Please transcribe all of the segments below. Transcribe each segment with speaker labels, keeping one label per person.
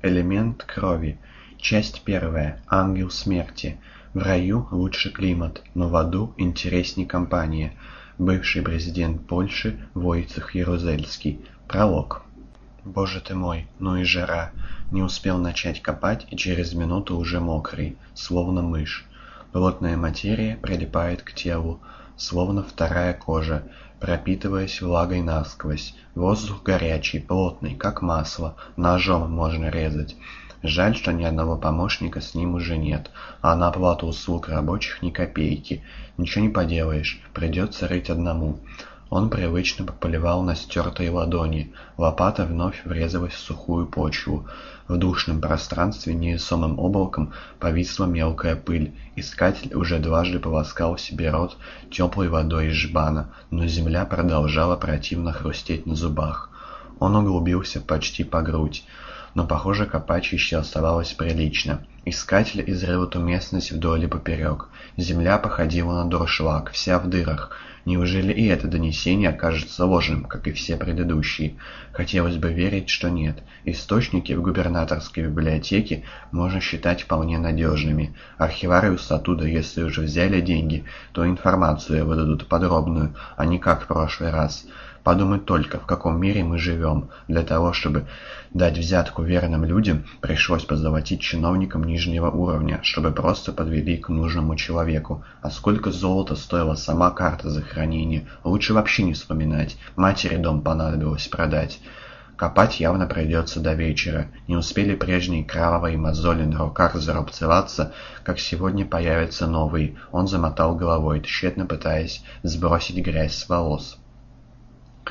Speaker 1: Элемент крови. Часть первая. Ангел смерти. В раю лучше климат, но в аду интересней компания. Бывший президент Польши Войцех Ярузельский. Пролог. Боже ты мой, ну и жара. Не успел начать копать, и через минуту уже мокрый, словно мышь. Плотная материя прилипает к телу, словно вторая кожа, пропитываясь влагой насквозь. Воздух горячий, плотный, как масло, ножом можно резать. Жаль, что ни одного помощника с ним уже нет, а на оплату услуг рабочих ни копейки. Ничего не поделаешь, придется рыть одному. Он привычно пополивал на стертые ладони. Лопата вновь врезалась в сухую почву. В душном пространстве невесомым облаком повисла мелкая пыль. Искатель уже дважды полоскал себе рот теплой водой из жбана, но земля продолжала противно хрустеть на зубах. Он углубился почти по грудь, но, похоже, копать еще оставалось прилично. Искатель изрыл эту местность вдоль и поперек. Земля походила на дуршлаг, вся в дырах. Неужели и это донесение окажется ложным, как и все предыдущие? Хотелось бы верить, что нет. Источники в губернаторской библиотеке можно считать вполне надежными. Архивариус оттуда, если уже взяли деньги, то информацию выдадут подробную, а не как в прошлый раз. Подумать только, в каком мире мы живем. Для того, чтобы дать взятку верным людям, пришлось позолотить чиновникам нижнего уровня, чтобы просто подвели к нужному человеку. А сколько золота стоила сама карта захоронения, лучше вообще не вспоминать. Матери дом понадобилось продать. Копать явно придется до вечера. Не успели прежние кровавые мозоли на руках зарубцеваться, как сегодня появится новый. Он замотал головой, тщетно пытаясь сбросить грязь с волос.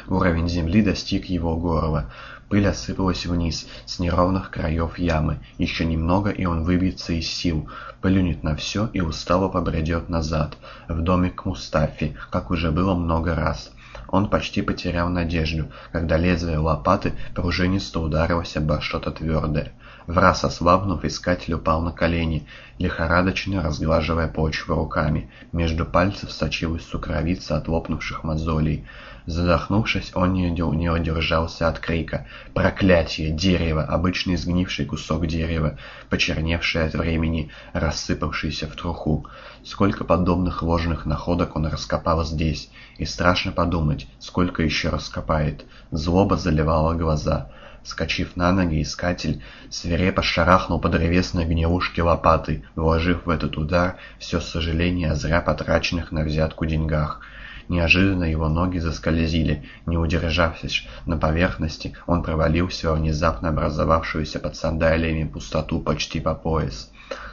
Speaker 1: Уровень земли достиг его горла. Пыль осыпалась вниз с неровных краев ямы. Еще немного, и он выбьется из сил, плюнет на все и устало побредет назад, в домик к Мустафе, как уже было много раз. Он почти потерял надежду, когда лезвие лопаты пружинисто ударилось обо что-то твердое. Враз ослабнув, искатель упал на колени, лихорадочно разглаживая почву руками. Между пальцев сочилась сукровица от лопнувших мозолей. Задохнувшись, он не, удержался от крика. «Проклятие! Дерево! Обычный сгнивший кусок дерева, почерневший от времени, рассыпавшийся в труху. Сколько подобных ложных находок он раскопал здесь, и страшно подумать, сколько еще раскопает. Злоба заливала глаза». Скочив на ноги, искатель свирепо шарахнул по древесной гнилушке лопатой, вложив в этот удар все сожаление о зря потраченных на взятку деньгах. Неожиданно его ноги заскользили. Не удержавшись на поверхности, он провалился во внезапно образовавшуюся под сандалиями пустоту почти по пояс.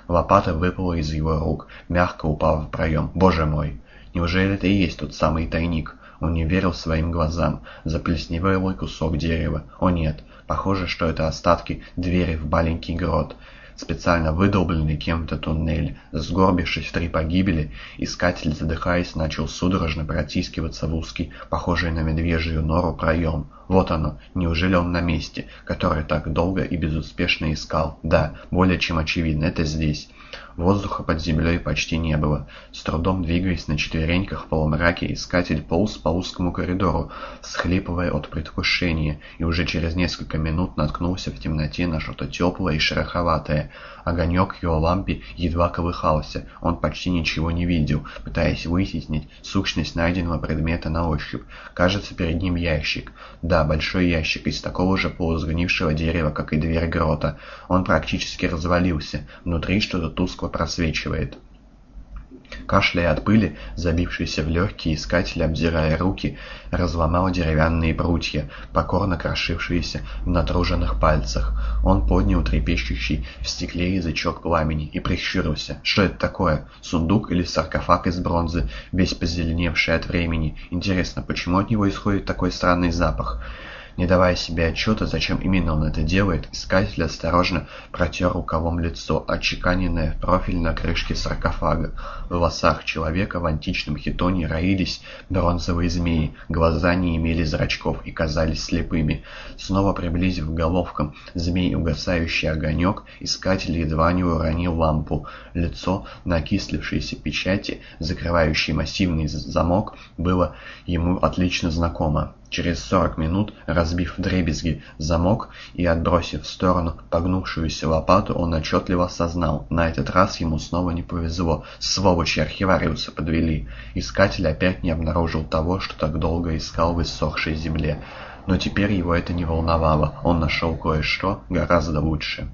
Speaker 1: Лопата выпала из его рук, мягко упав в проем. «Боже мой! Неужели это и есть тот самый тайник?» Он не верил своим глазам. Заплесневелый кусок дерева. О нет, похоже, что это остатки двери в маленький грот специально выдолбленный кем-то туннель. Сгорбившись в три погибели, искатель, задыхаясь, начал судорожно протискиваться в узкий, похожий на медвежью нору, проем. Вот оно, неужели он на месте, которое так долго и безуспешно искал? Да, более чем очевидно, это здесь. Воздуха под землей почти не было. С трудом двигаясь на четвереньках в полумраке, искатель полз по узкому коридору, всхлипывая от предвкушения, и уже через несколько минут наткнулся в темноте на что-то теплое и шероховатое. Огонек его лампе едва колыхался, он почти ничего не видел, пытаясь выяснить сущность найденного предмета на ощупь. Кажется, перед ним ящик. Да, большой ящик из такого же полусгнившего дерева, как и дверь грота. Он практически развалился, внутри что-то тускло просвечивает. Кашляя от пыли, забившейся в легкие, искатель, обдирая руки, разломал деревянные прутья, покорно крошившиеся в натруженных пальцах. Он поднял трепещущий в стекле язычок пламени и прищурился. Что это такое? Сундук или саркофаг из бронзы, весь позеленевший от времени? Интересно, почему от него исходит такой странный запах? Не давая себе отчета, зачем именно он это делает, искатель осторожно протер рукавом лицо, отчеканенное в профиль на крышке саркофага. В волосах человека в античном хитоне роились бронзовые змеи, глаза не имели зрачков и казались слепыми. Снова приблизив головкам змей угасающий огонек, искатель едва не уронил лампу. Лицо на окислившейся печати, закрывающей массивный замок, было ему отлично знакомо. Через сорок минут, разбив вдребезги замок и отбросив в сторону погнувшуюся лопату, он отчетливо осознал: на этот раз ему снова не повезло, сволочи архивариуса подвели. Искатель опять не обнаружил того, что так долго искал в иссохшей земле. Но теперь его это не волновало, он нашел кое-что гораздо лучше.